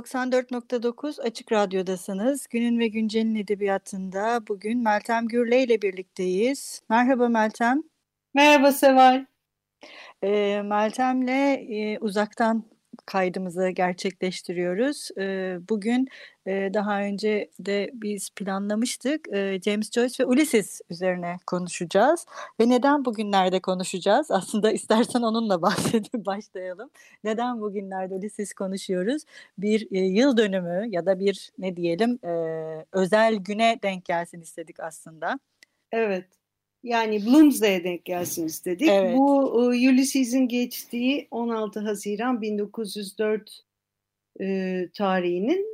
94.9 Açık Radyo'dasınız. Günün ve Güncel'in edebiyatında bugün Meltem Gürle ile birlikteyiz. Merhaba Meltem. Merhaba Seval. E, Meltem'le e, uzaktan kaydımızı gerçekleştiriyoruz. Bugün daha önce de biz planlamıştık. James Joyce ve Ulysses üzerine konuşacağız. Ve neden bugünlerde konuşacağız? Aslında istersen onunla bahsedip başlayalım. Neden bugünlerde Ulysses konuşuyoruz? Bir yıl dönümü ya da bir ne diyelim özel güne denk gelsin istedik aslında. Evet. Yani Bloomsday'e denk gelsin istedik. Evet. Bu Ulysses'in geçtiği 16 Haziran 1904 e, tarihinin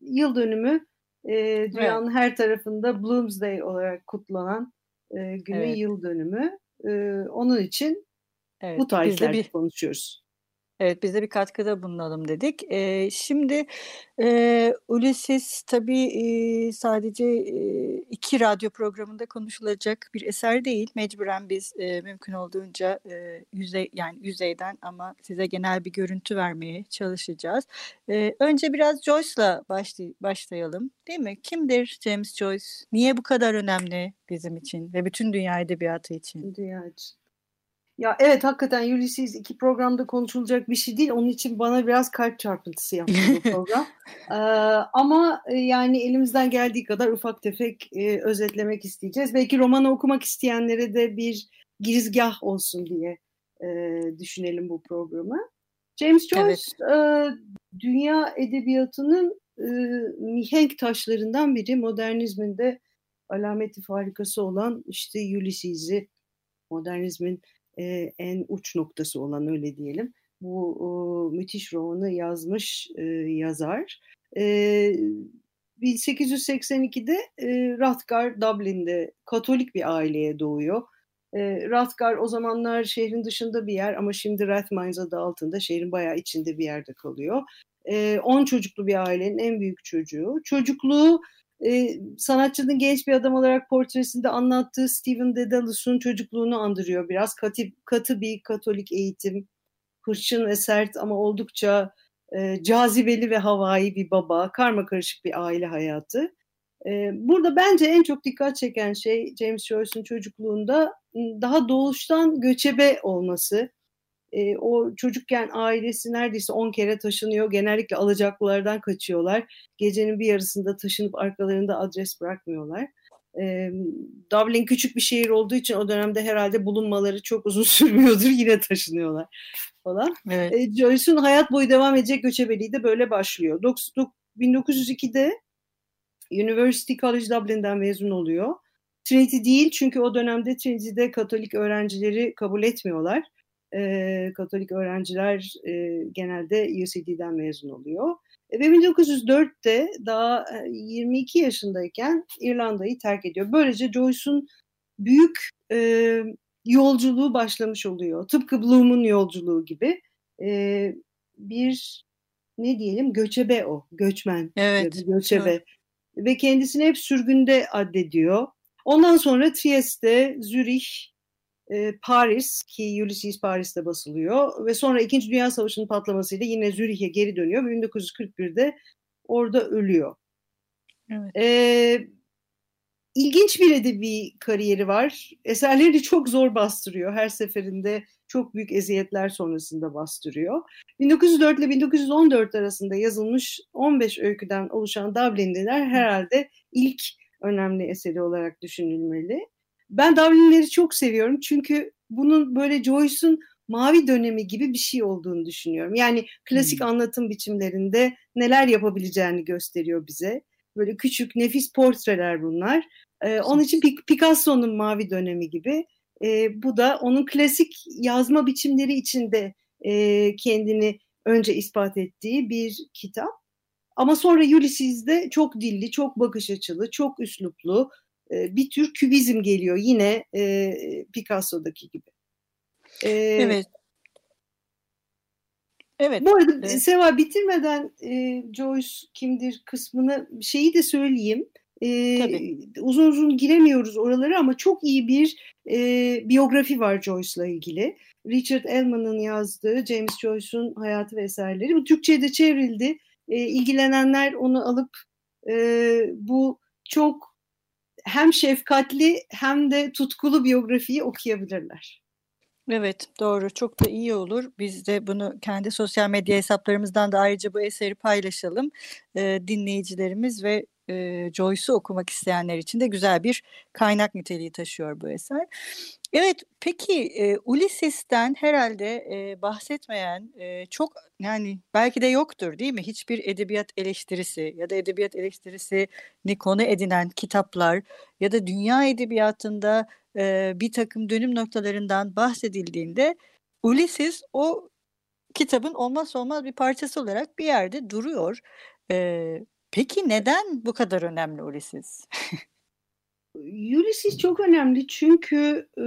yıl dönümü e, dünyanın evet. her tarafında Bloomsday olarak kutlanan e, günün evet. yıl dönümü. E, onun için evet, bu tarihlerde bir... konuşuyoruz. Evet biz de bir katkıda bulunalım dedik. Ee, şimdi e, Ulysses tabii e, sadece e, iki radyo programında konuşulacak bir eser değil. Mecburen biz e, mümkün olduğunca e, yüzey yani yüzeyden ama size genel bir görüntü vermeye çalışacağız. E, önce biraz Joyce'la başlay başlayalım değil mi? Kimdir James Joyce? Niye bu kadar önemli bizim için ve bütün dünya edebiyatı için? Dünya için. Ya evet hakikaten Ulysses iki programda konuşulacak bir şey değil. Onun için bana biraz kalp çarpıntısı yaptı bu program. ee, ama e, yani elimizden geldiği kadar ufak tefek e, özetlemek isteyeceğiz. Belki romanı okumak isteyenlere de bir girizgah olsun diye e, düşünelim bu programı. James Joyce evet. e, dünya edebiyatının e, mihenk taşlarından biri. Modernizmin de alameti farikası olan işte Ulysses'i modernizmin e, en uç noktası olan öyle diyelim. Bu e, müthiş romanı yazmış e, yazar. E, 1882'de e, Rathgar Dublin'de Katolik bir aileye doğuyor. E, Rathgar o zamanlar şehrin dışında bir yer ama şimdi Rathmines adı altında şehrin bayağı içinde bir yerde kalıyor. 10 e, çocuklu bir ailenin en büyük çocuğu. Çocukluğu e, sanatçının genç bir adam olarak portresinde anlattığı Stephen Dedalus'un çocukluğunu andırıyor biraz. Katı, katı bir katolik eğitim, hırçın ve sert ama oldukça e, cazibeli ve havai bir baba, karma karışık bir aile hayatı. E, burada bence en çok dikkat çeken şey James Joyce'un çocukluğunda daha doğuştan göçebe olması e, o çocukken ailesi neredeyse 10 kere taşınıyor. Genellikle alacaklılardan kaçıyorlar. Gecenin bir yarısında taşınıp arkalarında adres bırakmıyorlar. E, Dublin küçük bir şehir olduğu için o dönemde herhalde bulunmaları çok uzun sürmüyordur. Yine taşınıyorlar falan. Evet. E, Joyce'un hayat boyu devam edecek göçebeliği de böyle başlıyor. 1902'de University College Dublin'den mezun oluyor. Trinity değil çünkü o dönemde Trinity'de Katolik öğrencileri kabul etmiyorlar e, Katolik öğrenciler e, genelde UCD'den mezun oluyor. E, ve 1904'te daha 22 yaşındayken İrlanda'yı terk ediyor. Böylece Joyce'un büyük e, yolculuğu başlamış oluyor. Tıpkı Bloom'un yolculuğu gibi. E, bir ne diyelim göçebe o, göçmen. Evet. Göçebe. Evet. Ve kendisini hep sürgünde addediyor. Ondan sonra Trieste, Zürih, e, Paris ki Ulysses Paris'te basılıyor ve sonra İkinci Dünya Savaşı'nın patlamasıyla yine Zürih'e geri dönüyor ve 1941'de orada ölüyor. Evet. E, ilginç bir edebi kariyeri var. Eserleri çok zor bastırıyor. Her seferinde çok büyük eziyetler sonrasında bastırıyor. 1904 ile 1914 arasında yazılmış 15 öyküden oluşan Dublin'liler herhalde ilk önemli eseri olarak düşünülmeli. Ben Darwin'leri çok seviyorum çünkü bunun böyle Joyce'un mavi dönemi gibi bir şey olduğunu düşünüyorum. Yani klasik hmm. anlatım biçimlerinde neler yapabileceğini gösteriyor bize. Böyle küçük nefis portreler bunlar. E, onun için Picasso'nun mavi dönemi gibi. E, bu da onun klasik yazma biçimleri içinde e, kendini önce ispat ettiği bir kitap. Ama sonra Ulysses'de çok dilli, çok bakış açılı, çok üsluplu e, bir tür kübizm geliyor yine e, Picasso'daki gibi. E, evet. Evet. Bu arada evet. Seva bitirmeden e, Joyce kimdir kısmını şeyi de söyleyeyim. E, Tabii. Uzun uzun giremiyoruz oralara ama çok iyi bir e, biyografi var Joyce'la ilgili. Richard Ellman'ın yazdığı James Joyce'un hayatı ve eserleri. Bu Türkçe'ye de çevrildi. E, ilgilenenler onu alıp e, bu çok hem şefkatli hem de tutkulu biyografiyi okuyabilirler. Evet doğru çok da iyi olur. Biz de bunu kendi sosyal medya hesaplarımızdan da ayrıca bu eseri paylaşalım. Ee, dinleyicilerimiz ve e, Joyce'u okumak isteyenler için de güzel bir kaynak niteliği taşıyor bu eser. Evet, peki e, Ulysses'ten herhalde e, bahsetmeyen e, çok yani belki de yoktur değil mi? Hiçbir edebiyat eleştirisi ya da edebiyat eleştirisini konu edinen kitaplar ya da dünya edebiyatında e, bir takım dönüm noktalarından bahsedildiğinde Ulysses o kitabın olmazsa olmaz bir parçası olarak bir yerde duruyor. E, peki neden bu kadar önemli Ulysses? Ulysses çok önemli çünkü e,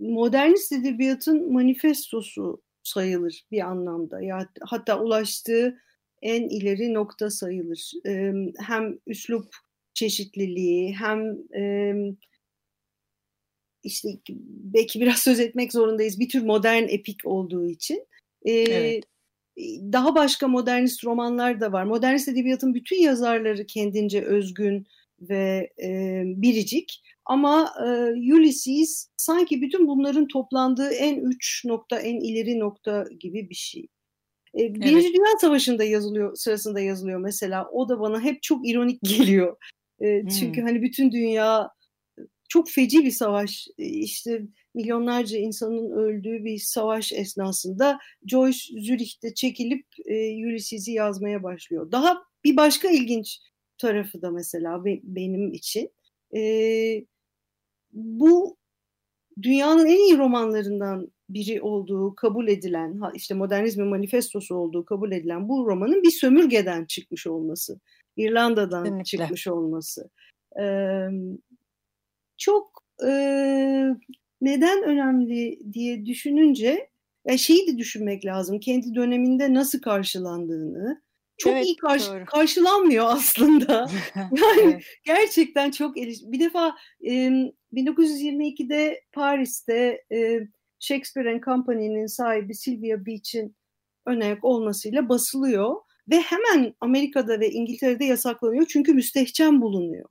modernist edebiyatın manifestosu sayılır bir anlamda. Ya hatta ulaştığı en ileri nokta sayılır. E, hem üslup çeşitliliği hem e, işte belki biraz söz etmek zorundayız. Bir tür modern epik olduğu için. E, evet. Daha başka modernist romanlar da var. Modernist edebiyatın bütün yazarları kendince özgün ve e, biricik. Ama e, Ulysses sanki bütün bunların toplandığı en uç nokta, en ileri nokta gibi bir şey. E, Birinci evet. Dünya Savaşı'nda yazılıyor, sırasında yazılıyor mesela. O da bana hep çok ironik geliyor. E, hmm. Çünkü hani bütün dünya çok feci bir savaş, işte milyonlarca insanın öldüğü bir savaş esnasında Joyce Zürich'te çekilip e, Ulysses'i yazmaya başlıyor. Daha bir başka ilginç tarafı da mesela be, benim için. E, bu dünyanın en iyi romanlarından biri olduğu kabul edilen, işte modernizmin manifestosu olduğu kabul edilen bu romanın bir sömürgeden çıkmış olması, İrlanda'dan Kesinlikle. çıkmış olması. Ee, çok e, neden önemli diye düşününce ya şeyi de düşünmek lazım. Kendi döneminde nasıl karşılandığını, çok evet, iyi karşı, karşılanmıyor aslında. yani evet. gerçekten çok eliş. Bir defa e, 1922'de Paris'te e, Shakespeare and Company'nin sahibi Sylvia Beach'in önayak olmasıyla basılıyor ve hemen Amerika'da ve İngiltere'de yasaklanıyor çünkü müstehcen bulunuyor.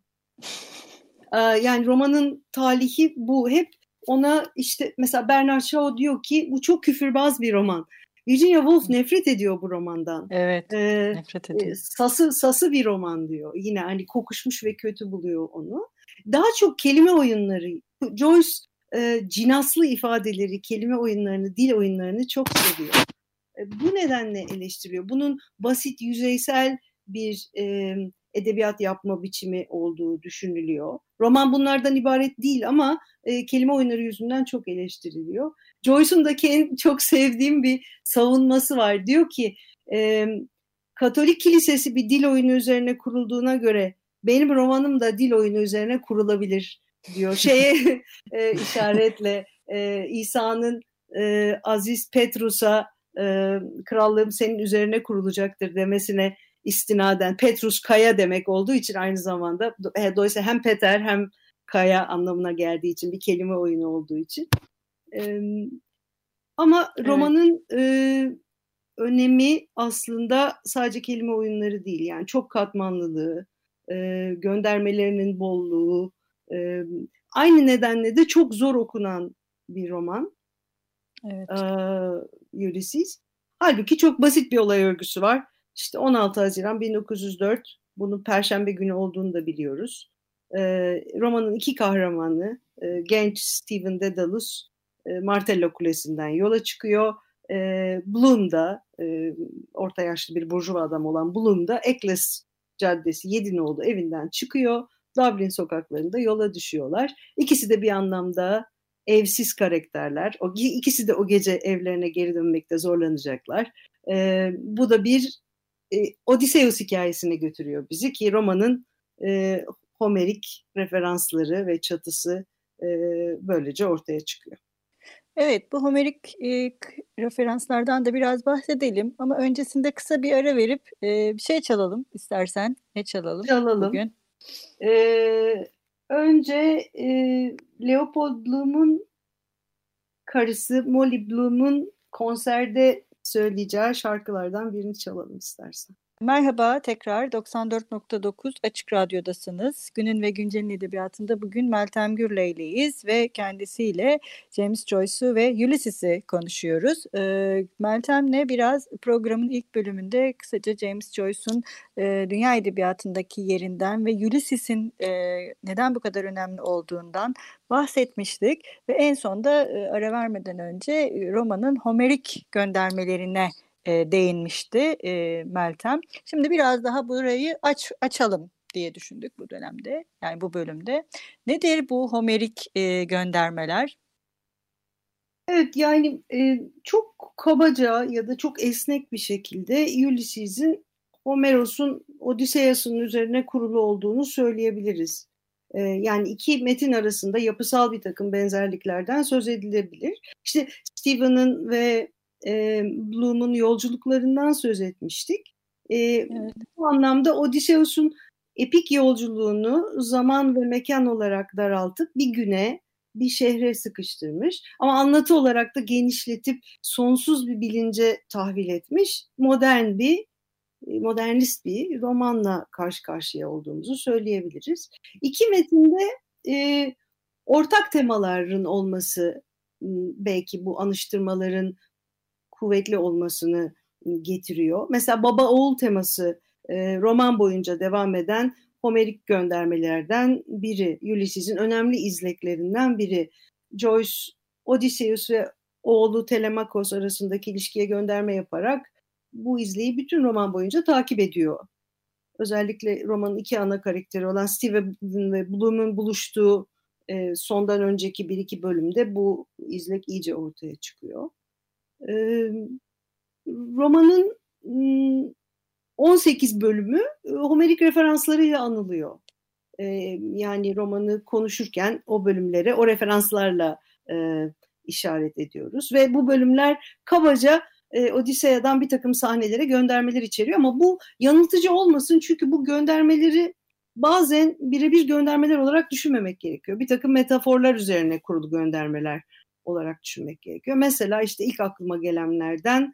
Ee, yani romanın talihi bu. Hep ona işte mesela Bernard Shaw diyor ki bu çok küfürbaz bir roman. Virginia Woolf nefret ediyor bu romandan. Evet, ee, nefret ediyor. Sası, sası bir roman diyor. Yine hani kokuşmuş ve kötü buluyor onu. Daha çok kelime oyunları. Joyce e, cinaslı ifadeleri, kelime oyunlarını, dil oyunlarını çok seviyor. E, bu nedenle eleştiriyor. Bunun basit, yüzeysel bir e, edebiyat yapma biçimi olduğu düşünülüyor. Roman bunlardan ibaret değil ama e, kelime oyunları yüzünden çok eleştiriliyor. Joyce'un da çok sevdiğim bir savunması var. Diyor ki e, Katolik kilisesi bir dil oyunu üzerine kurulduğuna göre benim romanım da dil oyunu üzerine kurulabilir diyor. Şeye e, işaretle e, İsa'nın e, Aziz Petrus'a e, krallığım senin üzerine kurulacaktır demesine istinaden Petrus Kaya demek olduğu için aynı zamanda e, dolayısıyla hem Peter hem Kaya anlamına geldiği için bir kelime oyunu olduğu için. E, ama evet. romanın e, önemi aslında sadece kelime oyunları değil yani çok katmanlılığı, e, göndermelerinin bolluğu, e, aynı nedenle de çok zor okunan bir roman. Evet. E, Ulysses. Halbuki çok basit bir olay örgüsü var işte 16 Haziran 1904 bunun Perşembe günü olduğunu da biliyoruz. E, romanın iki kahramanı e, genç Stephen Dedalus e, Martello Kulesi'nden yola çıkıyor. E, Bloom da e, orta yaşlı bir burjuva adam olan Bloom da Eccles Caddesi Yedinoğlu evinden çıkıyor Dublin sokaklarında yola düşüyorlar. İkisi de bir anlamda evsiz karakterler. O, ikisi de o gece evlerine geri dönmekte zorlanacaklar. E, bu da bir e, Odysseus hikayesine götürüyor bizi ki romanın e, Homerik referansları ve çatısı e, böylece ortaya çıkıyor. Evet, bu Homerik e, referanslardan da biraz bahsedelim ama öncesinde kısa bir ara verip e, bir şey çalalım istersen. Ne çalalım, çalalım. bugün? Ee, önce e, Leopold Bloom'un karısı Molly Bloom'un konserde söyleyeceği şarkılardan birini çalalım istersen. Merhaba tekrar 94.9 Açık Radyo'dasınız. Günün ve Güncel'in edebiyatında bugün Meltem Gürley'leyiz ve kendisiyle James Joyce'u ve Ulysses'i konuşuyoruz. Ee, Meltem'le biraz programın ilk bölümünde kısaca James Joyce'un e, dünya edebiyatındaki yerinden ve Ulysses'in e, neden bu kadar önemli olduğundan bahsetmiştik. Ve en sonda e, ara vermeden önce romanın Homerik göndermelerine e, değinmişti e, Meltem. Şimdi biraz daha burayı aç açalım diye düşündük bu dönemde. Yani bu bölümde. Nedir bu Homerik e, göndermeler? Evet yani e, çok kabaca ya da çok esnek bir şekilde Ulysses'in Homeros'un Odysseus'un üzerine kurulu olduğunu söyleyebiliriz. E, yani iki metin arasında yapısal bir takım benzerliklerden söz edilebilir. İşte Stephen'ın ve e, Bloom'un yolculuklarından söz etmiştik. E, evet. Bu anlamda Odysseus'un epik yolculuğunu zaman ve mekan olarak daraltıp bir güne, bir şehre sıkıştırmış. Ama anlatı olarak da genişletip sonsuz bir bilince tahvil etmiş. Modern bir, modernist bir romanla karşı karşıya olduğumuzu söyleyebiliriz. İki metinde e, ortak temaların olması belki bu anıştırmaların kuvvetli olmasını getiriyor. Mesela baba oğul teması e, roman boyunca devam eden Homerik göndermelerden biri. Ulysses'in önemli izleklerinden biri. Joyce, Odysseus ve oğlu Telemakos arasındaki ilişkiye gönderme yaparak bu izleyi bütün roman boyunca takip ediyor. Özellikle romanın iki ana karakteri olan Steve ve Bloom'un buluştuğu e, sondan önceki bir iki bölümde bu izlek iyice ortaya çıkıyor romanın 18 bölümü Homerik referanslarıyla anılıyor. yani romanı konuşurken o bölümlere o referanslarla işaret ediyoruz. Ve bu bölümler kabaca e, Odiseya'dan bir takım sahnelere göndermeler içeriyor ama bu yanıltıcı olmasın çünkü bu göndermeleri bazen birebir göndermeler olarak düşünmemek gerekiyor. Bir takım metaforlar üzerine kurulu göndermeler olarak düşünmek gerekiyor. Mesela işte ilk aklıma gelenlerden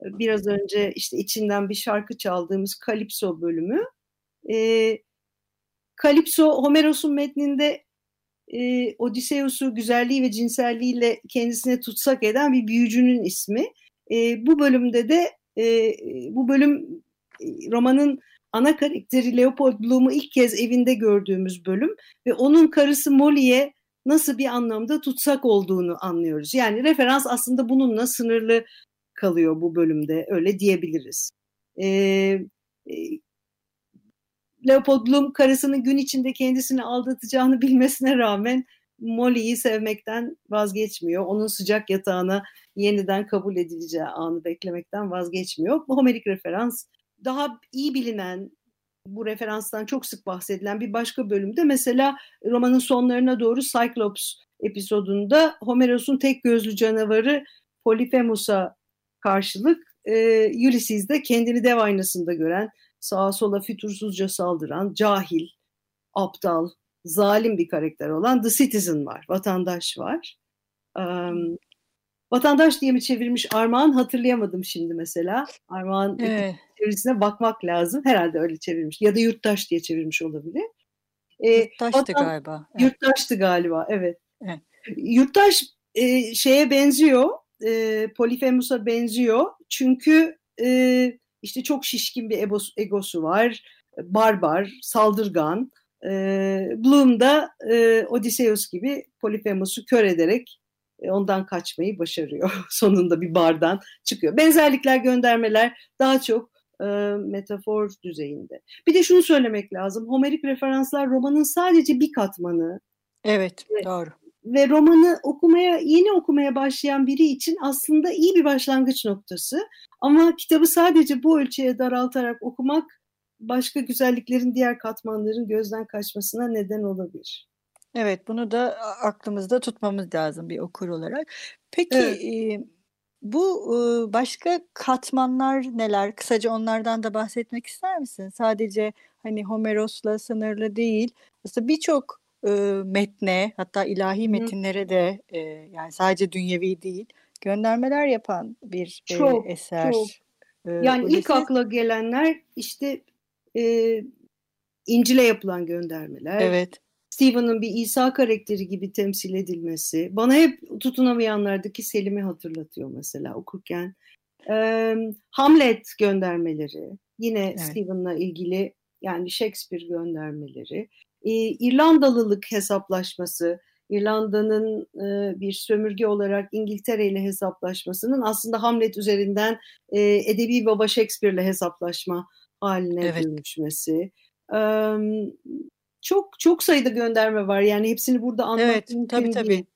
biraz önce işte içinden bir şarkı çaldığımız Kalipso bölümü. Kalipso Homeros'un metninde e, Odysseus'u güzelliği ve cinselliğiyle kendisine tutsak eden bir büyücünün ismi. Bu bölümde de bu bölüm romanın ana karakteri Leopold Bloom'u ilk kez evinde gördüğümüz bölüm ve onun karısı Molly'e nasıl bir anlamda tutsak olduğunu anlıyoruz. Yani referans aslında bununla sınırlı kalıyor bu bölümde öyle diyebiliriz. Ee, e, Leopold Bloom karısının gün içinde kendisini aldatacağını bilmesine rağmen Molly'yi sevmekten vazgeçmiyor. Onun sıcak yatağına yeniden kabul edileceği anı beklemekten vazgeçmiyor. Homerik referans daha iyi bilinen bu referanstan çok sık bahsedilen bir başka bölümde mesela romanın sonlarına doğru Cyclops episodunda Homeros'un tek gözlü canavarı Polyphemus'a karşılık e, Ulysses de kendini dev aynasında gören, sağa sola fütursuzca saldıran, cahil, aptal, zalim bir karakter olan The Citizen var, vatandaş var. Um, vatandaş diye mi çevirmiş Armağan hatırlayamadım şimdi mesela. Armağan evet çevirisine bakmak lazım. Herhalde öyle çevirmiş. Ya da yurttaş diye çevirmiş olabilir. Ee, yurttaştı vatan, galiba. Evet. Yurttaştı galiba, evet. evet. Yurttaş e, şeye benziyor, e, Polifemus'a benziyor. Çünkü e, işte çok şişkin bir egosu, egosu var, barbar, saldırgan. E, Bloom da e, Odysseus gibi Polifemus'u kör ederek ondan kaçmayı başarıyor. Sonunda bir bardan çıkıyor. Benzerlikler, göndermeler daha çok e, metafor düzeyinde. Bir de şunu söylemek lazım. Homerik referanslar romanın sadece bir katmanı. Evet, doğru. Ve romanı okumaya, yeni okumaya başlayan biri için aslında iyi bir başlangıç noktası. Ama kitabı sadece bu ölçüye daraltarak okumak başka güzelliklerin diğer katmanların gözden kaçmasına neden olabilir. Evet, bunu da aklımızda tutmamız lazım bir okur olarak. Peki evet. e, bu e, başka katmanlar neler? Kısaca onlardan da bahsetmek ister misin? Sadece hani Homeros'la sınırlı değil. Aslında birçok e, metne hatta ilahi metinlere de e, yani sadece dünyevi değil göndermeler yapan bir çok, e, eser. Çok. E, yani ilk akla gelenler işte e, İncil'e yapılan göndermeler. Evet. Stephen'ın bir İsa karakteri gibi temsil edilmesi. Bana hep tutunamayanlardaki Selim'i hatırlatıyor mesela okurken. E, Hamlet göndermeleri. Yine evet. Stephen'la ilgili yani Shakespeare göndermeleri. E, İrlandalılık hesaplaşması. İrlanda'nın e, bir sömürge olarak İngiltere ile hesaplaşmasının aslında Hamlet üzerinden e, edebi baba Shakespeare ile hesaplaşma haline evet. dönüşmesi. E, çok çok sayıda gönderme var. Yani hepsini burada anlatmak evet, mümkün tabii, değil. Tabii.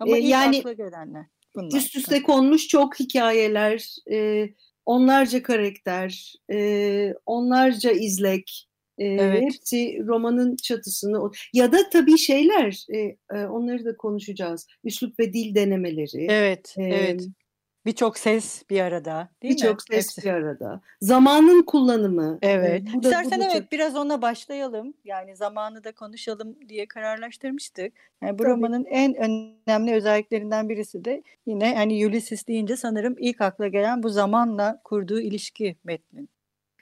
Ama ee, yani gelenler bunlar. Üst üste konmuş çok hikayeler, e, onlarca karakter, e, onlarca izlek. E, evet. Hepsi romanın çatısını ya da tabii şeyler e, e, onları da konuşacağız. Üslup ve dil denemeleri. Evet, e, evet. Birçok ses bir arada değil bir mi? Birçok ses Hepsi. bir arada. Zamanın kullanımı. Evet. Bu da, İstersen bu da evet çok... biraz ona başlayalım. Yani zamanı da konuşalım diye kararlaştırmıştık. Yani bu Tabii. romanın en önemli özelliklerinden birisi de yine hani Ulysses deyince sanırım ilk akla gelen bu zamanla kurduğu ilişki metnin.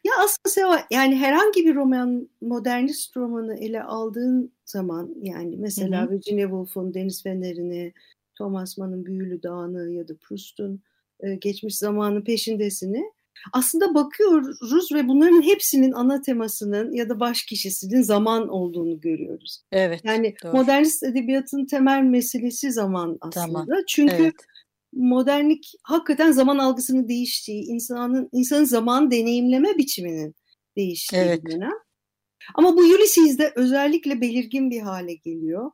Ya aslında yani herhangi bir roman, modernist romanı ele aldığın zaman yani mesela hı hı. Virginia Woolf'un Deniz Feneri'ni, Thomas Mann'ın Büyülü Dağı'nı ya da Proust'un e, geçmiş zamanın peşindesini aslında bakıyoruz ve bunların hepsinin ana temasının ya da baş kişisinin zaman olduğunu görüyoruz. Evet. Yani doğru. modernist edebiyatın temel meselesi zaman aslında. Zaman. Çünkü evet. modernlik hakikaten zaman algısını değiştiği, insanın insanın zaman deneyimleme biçiminin değiştiği evet. dönem. Ama bu Ulysses'de özellikle belirgin bir hale geliyor.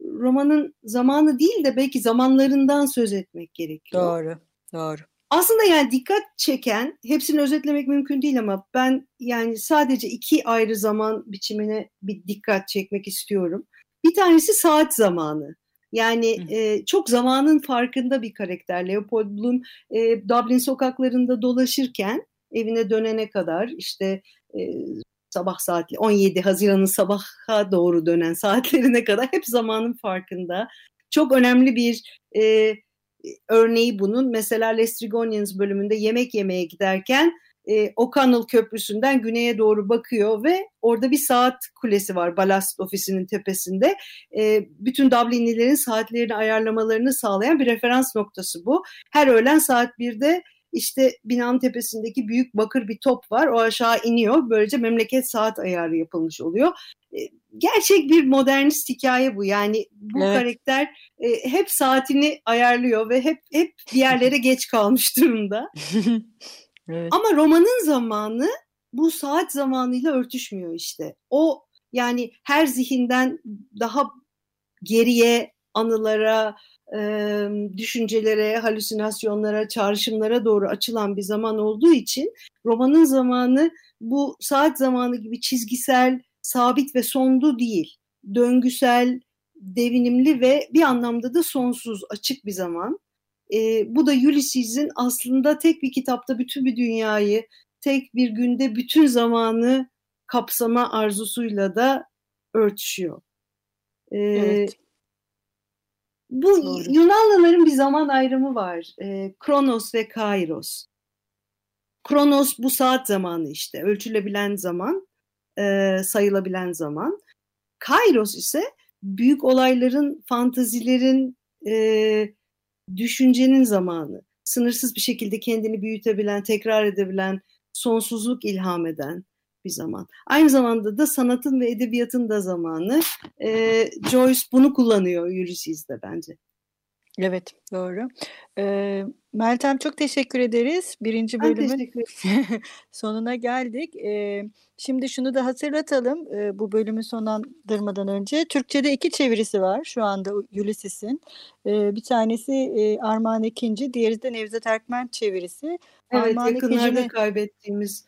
Romanın zamanı değil de belki zamanlarından söz etmek gerekiyor. Doğru. Doğru. Aslında yani dikkat çeken, hepsini özetlemek mümkün değil ama ben yani sadece iki ayrı zaman biçimine bir dikkat çekmek istiyorum. Bir tanesi saat zamanı. Yani e, çok zamanın farkında bir karakter. Leopold Bloom e, Dublin sokaklarında dolaşırken evine dönene kadar işte e, sabah saatli 17 Haziran'ın sabaha doğru dönen saatlerine kadar hep zamanın farkında. Çok önemli bir e, örneği bunun mesela Lestrigonians bölümünde yemek yemeye giderken e, O'Connell Köprüsü'nden güneye doğru bakıyor ve orada bir saat kulesi var Ballast ofisinin tepesinde. E, bütün Dublinlilerin saatlerini ayarlamalarını sağlayan bir referans noktası bu. Her öğlen saat 1'de işte binanın tepesindeki büyük bakır bir top var. O aşağı iniyor. Böylece memleket saat ayarı yapılmış oluyor. E, gerçek bir modernist hikaye bu. Yani bu evet. karakter e, hep saatini ayarlıyor ve hep hep bir yerlere geç kalmış durumda. evet. Ama romanın zamanı bu saat zamanıyla örtüşmüyor işte. O yani her zihinden daha geriye anılara, e, düşüncelere, halüsinasyonlara, çağrışımlara doğru açılan bir zaman olduğu için romanın zamanı bu saat zamanı gibi çizgisel, sabit ve sonlu değil. Döngüsel, devinimli ve bir anlamda da sonsuz, açık bir zaman. E, bu da Ulysses'in aslında tek bir kitapta bütün bir dünyayı, tek bir günde bütün zamanı kapsama arzusuyla da örtüşüyor. E, evet. Bu Doğru. Yunanlıların bir zaman ayrımı var. E, Kronos ve Kairos. Kronos bu saat zamanı işte. Ölçülebilen zaman, e, sayılabilen zaman. Kairos ise büyük olayların, fantazilerin, e, düşüncenin zamanı. Sınırsız bir şekilde kendini büyütebilen, tekrar edebilen, sonsuzluk ilham eden bir zaman. Aynı zamanda da sanatın ve edebiyatın da zamanı. E, Joyce bunu kullanıyor Ulysses'de bence. Evet, doğru. Eee, Meltem çok teşekkür ederiz. Birinci bölümün sonuna geldik. Eee, şimdi şunu da hatırlatalım eee, bu bölümü sonlandırmadan önce. Türkçe'de iki çevirisi var şu anda Ulysses'in. Eee, bir tanesi eee, Armağan Ekinci, diğeri de Nevzat Erkmen çevirisi. Evet, Armağan yakınlarda Ekinci'nin kaybettiğimiz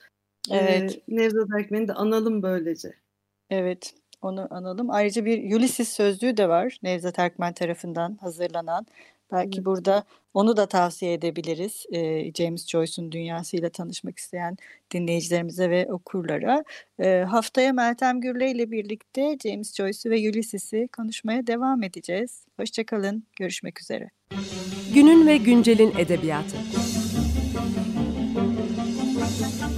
evet, eee Nevzat Erkmen'i de analım böylece. evet onu analım. Ayrıca bir Ulysses sözlüğü de var Nevzat Erkmen tarafından hazırlanan. Belki Evet. burada onu da tavsiye edebiliriz. Eee, James Joyce'un dünyasıyla tanışmak isteyen dinleyicilerimize ve okurlara. Eee, haftaya Meltem Gürle ile birlikte James Joyce'u ve Ulysses'i konuşmaya devam edeceğiz. Hoşçakalın, görüşmek üzere. Günün ve güncelin edebiyatı.